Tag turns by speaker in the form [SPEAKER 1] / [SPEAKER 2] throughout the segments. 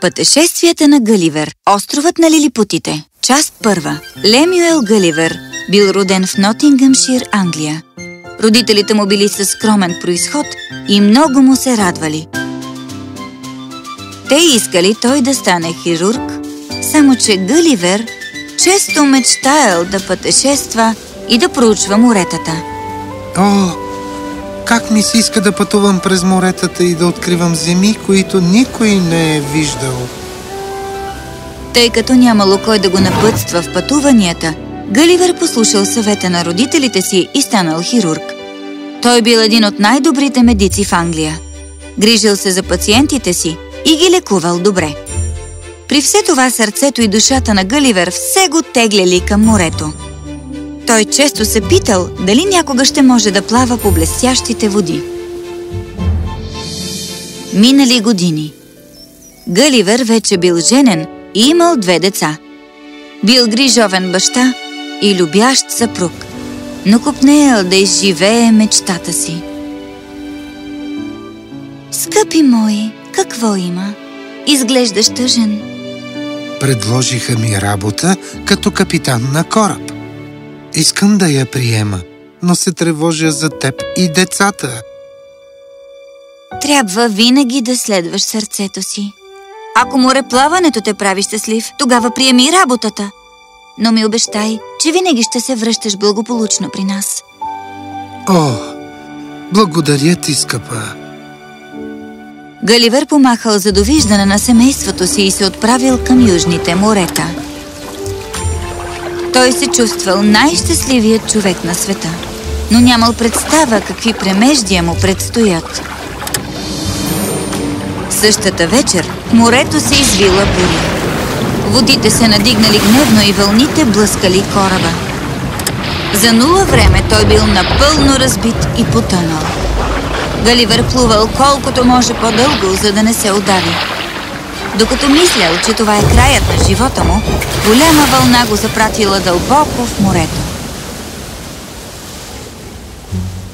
[SPEAKER 1] Пътешествията на Гъливер. Островът на лилипутите. Част първа. Лемюел Гъливер бил роден в Нотингъмшир, Англия. Родителите му били със скромен происход и много му се радвали. Те искали той да стане хирург, само че Гъливер често мечтаял да пътешества и да проучва моретата.
[SPEAKER 2] О, как ми се иска да пътувам през моретата и да откривам земи, които никой не е виждал.
[SPEAKER 1] Тъй като нямало кой да го напътства в пътуванията, Гъливер послушал съвета на родителите си и станал хирург. Той бил един от най-добрите медици в Англия. Грижил се за пациентите си и ги лекувал добре. При все това сърцето и душата на Гъливер все го тегляли към морето. Той често се питал дали някога ще може да плава по блестящите води. Минали години. Гъливер вече бил женен и имал две деца. Бил грижовен баща и любящ съпруг, но купнеял да изживее мечтата си. Скъпи мои, какво има? Изглеждаш тъжен.
[SPEAKER 2] Предложиха ми работа като капитан на кораб. Искам да я приема, но се тревожа за теб и децата.
[SPEAKER 1] Трябва винаги да следваш сърцето си. Ако мореплаването те прави щастлив, тогава приеми работата. Но ми обещай, че винаги ще се връщаш благополучно при нас.
[SPEAKER 2] О, благодаря ти, скъпа.
[SPEAKER 1] Галивер помахал за довиждане на семейството си и се отправил към южните морета. Той се чувствал най-щастливият човек на света, но нямал представа какви премеждия му предстоят. Същата вечер морето се извила буря. Водите се надигнали гневно и вълните блъскали кораба. За нула време той бил напълно разбит и потънал. Галивер плувал колкото може по-дълго, за да не се удари. Докато мислял, че това е краят на живота му, голяма вълна го запратила дълбоко в морето.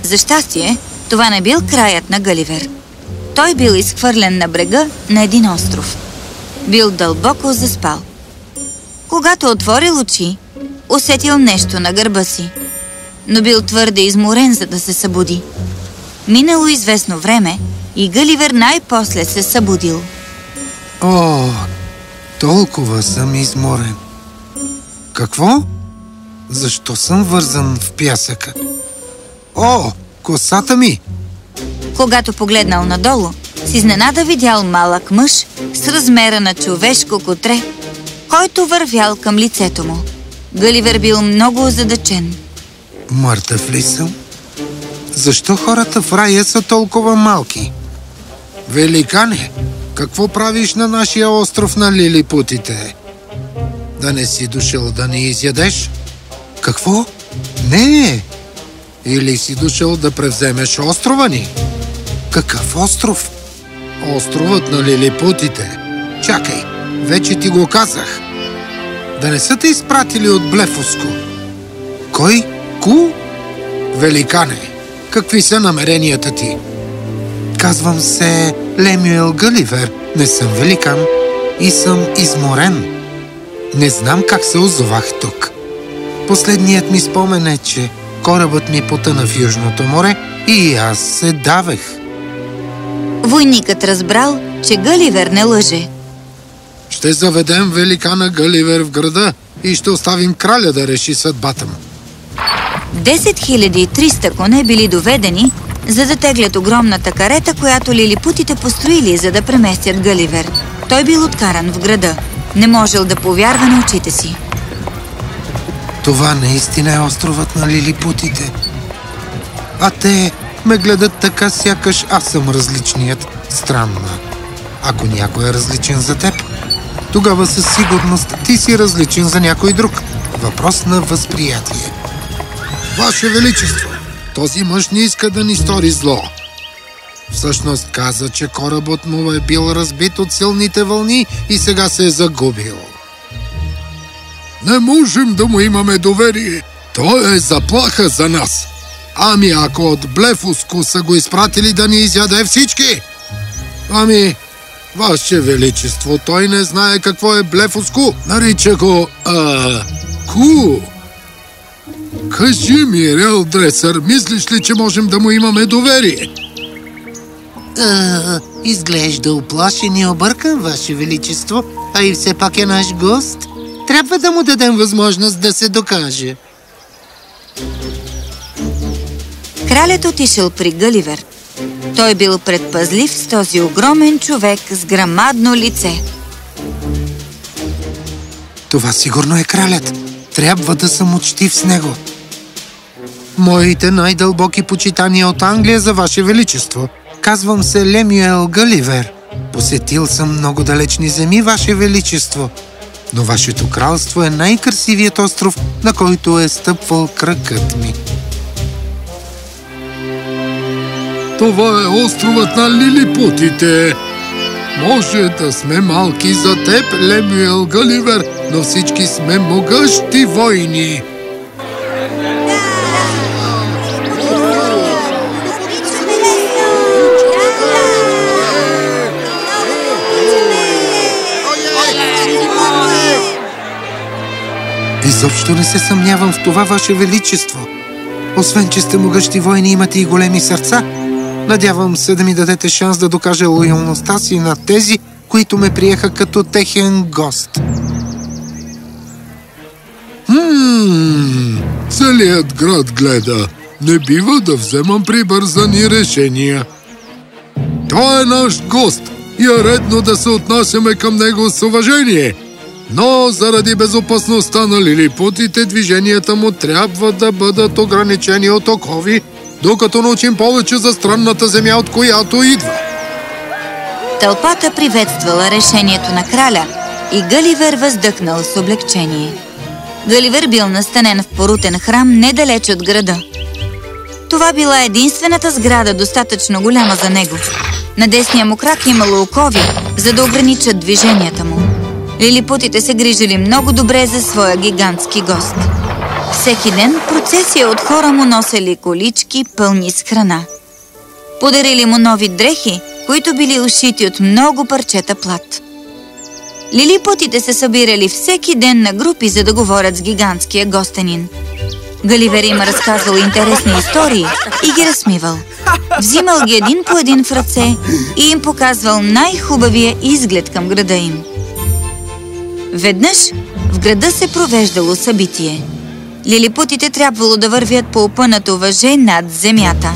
[SPEAKER 1] За щастие, това не бил краят на Галивер. Той бил изхвърлен на брега на един остров. Бил дълбоко заспал. Когато отворил очи, усетил нещо на гърба си, но бил твърде изморен, за да се събуди. Минало известно време и Галивер най-после се събудил.
[SPEAKER 2] О, толкова съм изморен. Какво? Защо съм вързан в пясъка? О, косата ми!
[SPEAKER 1] Когато погледнал надолу, с изненада видял малък мъж с размера на човешко котре, който вървял към лицето му. Галивер бил много озадачен.
[SPEAKER 2] Мъртъв ли съм? Защо хората в рая са толкова малки? Великане, какво правиш на нашия остров на лилипутите? Да не си дошъл да ни изядеш? Какво? Не! Или си дошъл да превземеш острова ни? Какъв остров? Островът на лилипутите. Чакай, вече ти го казах. Да не са те изпратили от Блефоско. Кой? Ку? Великане, какви са намеренията ти? Казвам се Лемюел Гъливер. Не съм великан и съм изморен. Не знам как се озовах тук. Последният ми спомен е, че корабът ми потъна в Южното море и аз се давех.
[SPEAKER 1] Войникът разбрал, че Галивер не лъже.
[SPEAKER 2] Ще заведем великана Галивер в града и ще оставим краля да реши съдбата му.
[SPEAKER 1] 10 300 коне били доведени, за да теглят огромната карета, която лилипутите построили, за да преместят Галивер. Той бил откаран в града. Не можел да повярва на очите си.
[SPEAKER 2] Това наистина е островът на лилипутите. А те ме гледат така, сякаш аз съм различният. Странно. Ако някой е различен за теб, тогава със сигурност ти си различен за някой друг. Въпрос на възприятие. Ваше Величество, този мъж не иска да ни стори зло. Всъщност каза, че корабът му е бил разбит от силните вълни и сега се е загубил. Не можем да му имаме доверие. Той е заплаха за нас. Ами ако от Блефуско са го изпратили да ни изяде всички? Ами, Ваше Величество, той не знае какво е блефоску. Нарича го... А, ку. Кажи ми, Рел Дресър, мислиш ли, че можем да му имаме доверие?
[SPEAKER 3] А, изглежда оплашен и объркан, Ваше Величество, а и все пак е наш гост. Трябва да му дадем възможност да се докаже.
[SPEAKER 1] Кралят отишъл при Гъливер. Той бил предпазлив с този огромен човек с грамадно лице.
[SPEAKER 2] Това сигурно е кралят. Трябва да съм учтив с него. Моите най-дълбоки почитания от Англия за Ваше Величество. Казвам се Лемюел Галивер. Посетил съм много далечни земи, Ваше Величество. Но Вашето кралство е най-красивият остров, на който е стъпвал кръкът ми. Това е островът на лилипутите. Може да сме малки за теб, Лемюел Галивер, но всички сме могъщи войни. Изобщо не се съмнявам в това, Ваше Величество. Освен, че сте могъщи войни, имате и големи сърца. Надявам се да ми дадете шанс да докажа лоялността си на тези, които ме приеха като техен гост. Целият град гледа. Не бива да вземам прибързани решения. Той е наш гост и е редно да се отнасяме към него с уважение. Но заради безопасността на лилипутите, движенията му трябва да бъдат ограничени от окови, докато научим повече за странната земя, от която идва.
[SPEAKER 1] Тълпата приветствала решението на краля и Галивер въздъхнал с облегчение. Галивер бил настанен в порутен храм недалеч от града. Това била единствената сграда, достатъчно голяма за него. На десния му крак имало окови, за да ограничат движенията му. Лилипутите се грижили много добре за своя гигантски гост. Всеки ден процесия от хора му носели колички, пълни с храна. Подарили му нови дрехи, които били ушити от много парчета плат. Лилипутите се събирали всеки ден на групи, за да говорят с гигантския гостенин. Галивер им разказвал интересни истории и ги разсмивал. Взимал ги един по един в ръце и им показвал най-хубавия изглед към града им. Веднъж в града се провеждало събитие. Лилипутите трябвало да вървят по опънато въже над земята.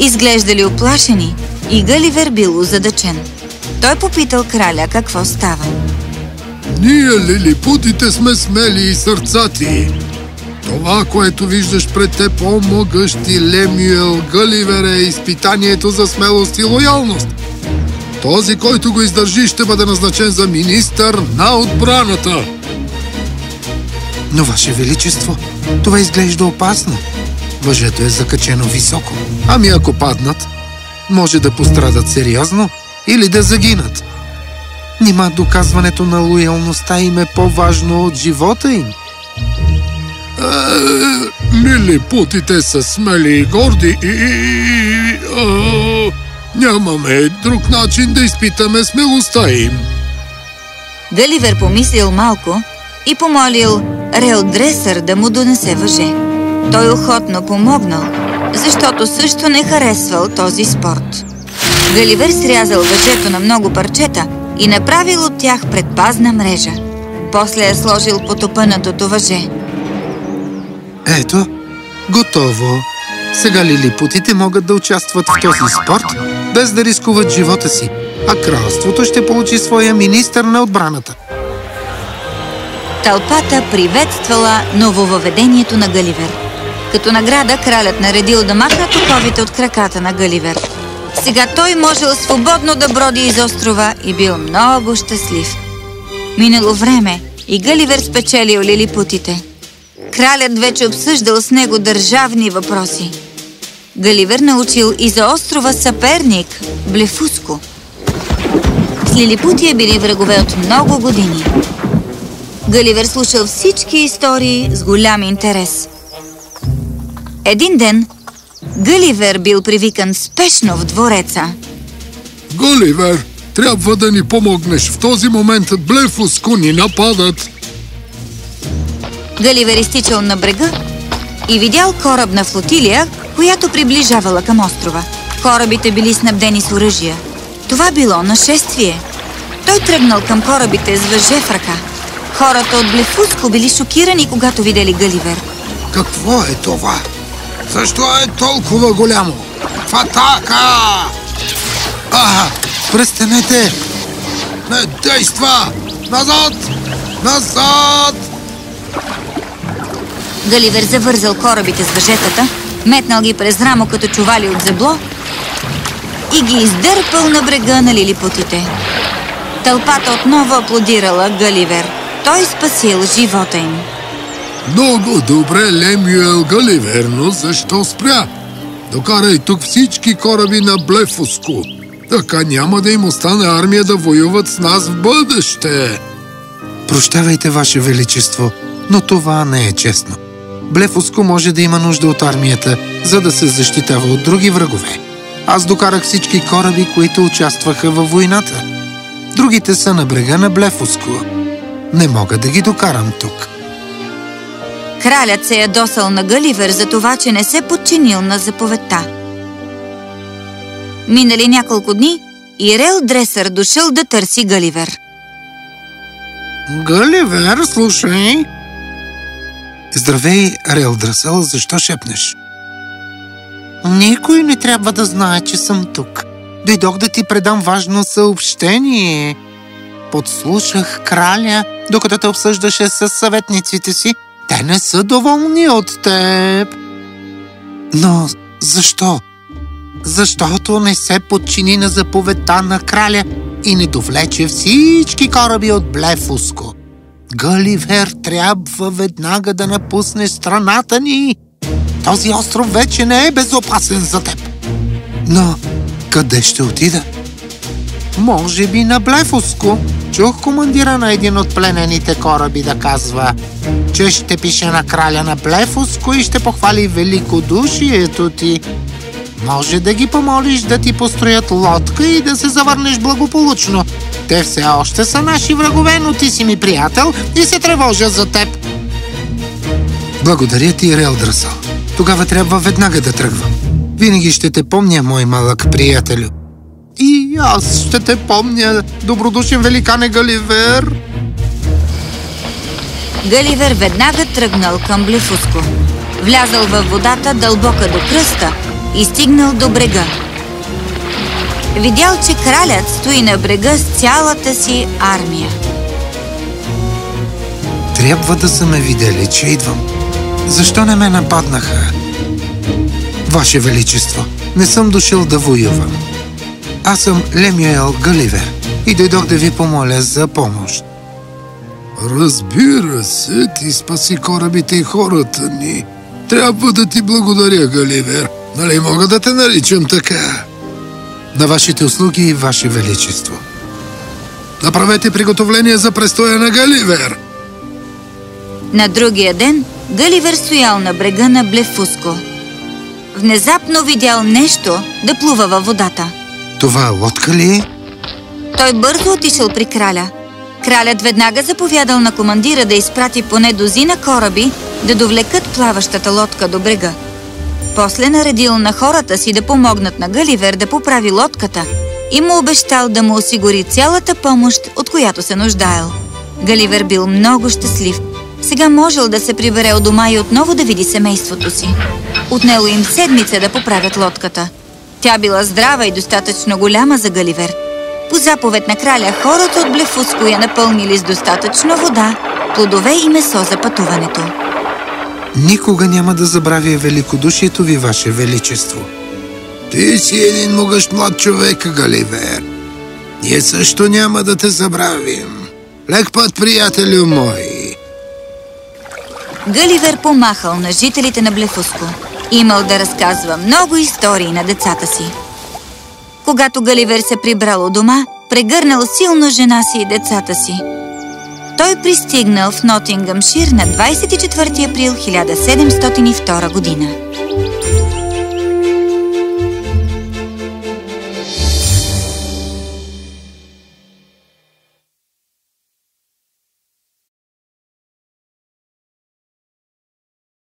[SPEAKER 1] Изглеждали оплашени и Галивер бил озадачен. Той попитал краля какво става.
[SPEAKER 2] Ние, лилипутите, сме смели и сърцати. Това, което виждаш пред те по-могъщи Лемюел Галивер е изпитанието за смелост и лоялност. Този, който го издържи, ще бъде назначен за министър на отбраната. Но, Ваше Величество, това изглежда опасно. Въжето е закачено високо. Ами ако паднат, може да пострадат сериозно или да загинат. Нима доказването на лоялността им е по-важно от живота им. Е, лилипутите са смели и горди и... А, нямаме друг начин да изпитаме смелостта им.
[SPEAKER 1] Галивер помислил малко и помолил Рел Дресър да му донесе въже. Той охотно помогнал, защото също не харесвал този спорт. Галивер срязал въжето на много парчета и направил от тях предпазна мрежа. После е сложил потопънатото въже.
[SPEAKER 2] Ето, готово. Сега лилипутите могат да участват в този спорт, без да рискуват живота си, а кралството ще получи своя министър на отбраната.
[SPEAKER 1] Тълпата приветствала нововъведението на Галивер. Като награда кралят наредил да махнат оковите от краката на Галивер. Сега той можел свободно да броди из острова и бил много щастлив. Минало време и Галивер спечелил лилипутите. Кралят вече обсъждал с него държавни въпроси. Галивер научил и за острова съперник, Блефуско. С лилипутия били врагове от много години. Галивер слушал всички истории с голям интерес. Един ден Галивер бил привикан спешно в двореца.
[SPEAKER 2] Голивер, трябва да ни помогнеш. В този момент Блефуско ни нападат.
[SPEAKER 1] Галивер изтичал на брега и видял корабна флотилия, която приближавала към острова. Корабите били снабдени с оръжия. Това било нашествие. Той тръгнал към корабите с въже в ръка. Хората от Блефуско били шокирани, когато видели Галивер.
[SPEAKER 2] Какво е това? Защо е толкова голямо? В атака! А, престанете! Не действа! Назад! Назад!
[SPEAKER 1] Галивер завързал корабите с въжетата, метнал ги през рамо като чували от зебло и ги издърпал на брега на лилипутите. Тълпата отново аплодирала Галивер. Той спасил живота им.
[SPEAKER 2] Много добре, Лемюел Галивер, но защо спря? Докарай тук всички кораби на Блефуско. Така няма да им остане армия да воюват с нас в бъдеще. Прощавайте, Ваше Величество, но това не е честно. Блефуско може да има нужда от армията, за да се защитава от други врагове. Аз докарах всички кораби, които участваха във войната. Другите са на брега на Блефуско. Не мога да ги докарам тук.
[SPEAKER 1] Кралят се ядосал на Галивер за това, че не се подчинил на заповедта. Минали няколко дни и Рел Дресър дошъл да търси Галивер.
[SPEAKER 3] Галивер, слушай.
[SPEAKER 2] Здравей, Рел Дресъл, защо шепнеш?
[SPEAKER 3] Никой не трябва да знае, че съм тук. Дойдох да ти предам важно съобщение. Подслушах краля, докато те обсъждаше с съветниците си. Те не са доволни от теб.
[SPEAKER 2] Но защо?
[SPEAKER 3] Защото не се подчини на заповедта на краля и не довлече всички кораби от Блефуско. Галивер трябва веднага да напусне страната ни. Този остров вече не е безопасен за теб.
[SPEAKER 2] Но къде ще отида?
[SPEAKER 3] Може би на Блефуско. Чух командира на един от пленените кораби да казва, че ще пише на краля на Блефуско и ще похвали великодушието ти. Може да ги помолиш да ти построят лодка и да се завърнеш благополучно. Те все още са наши врагове, но ти си ми приятел и се тревожа за теб.
[SPEAKER 2] Благодаря ти, Рел Драсъл. Тогава трябва веднага да тръгвам. Винаги ще те помня, мой малък приятелю.
[SPEAKER 3] И аз ще те помня, добродушен великане Галивер.
[SPEAKER 1] Галивер веднага тръгнал към Блефуско. Влязал във водата дълбока до кръста и стигнал до брега. Видял, че кралят стои на брега с цялата си армия.
[SPEAKER 2] Трябва да са ме видели, че идвам. Защо не ме нападнаха? Ваше Величество, не съм дошъл да воювам. Аз съм Лемюел Галивер и дойдох да ви помоля за помощ. Разбира се, ти спаси корабите и хората ни. Трябва да ти благодаря, Галивер. Нали мога да те наричам така? На вашите услуги, Ваше Величество. Направете приготовление за престоя на Галивер.
[SPEAKER 1] На другия ден Галивер стоял на брега на Блефуско. Внезапно видял нещо да плува във водата.
[SPEAKER 2] Това лодка ли е?
[SPEAKER 1] Той бързо отишъл при краля. Кралят веднага заповядал на командира да изпрати поне дозина кораби да довлекат плаващата лодка до брега. После наредил на хората си да помогнат на Галивер да поправи лодката и му обещал да му осигури цялата помощ, от която се нуждаел. Галивер бил много щастлив. Сега можел да се прибере от дома и отново да види семейството си. Отнело им седмица да поправят лодката. Тя била здрава и достатъчно голяма за Галивер. По заповед на краля, хората от Блефуско я напълнили с достатъчно вода, плодове и месо за пътуването.
[SPEAKER 2] Никога няма да забравя великодушието ви, Ваше Величество. Ти си един могъщ млад човек, Галивер. Ние също няма да те забравим. Лек път, приятелю мой.
[SPEAKER 1] Галивер помахал на жителите на Блефуско. Имал да разказва много истории на децата си. Когато Галивер се прибрал у дома, прегърнал силно жена си и децата си. Той пристигнал в Нотингъмшир на 24 април 1702 година.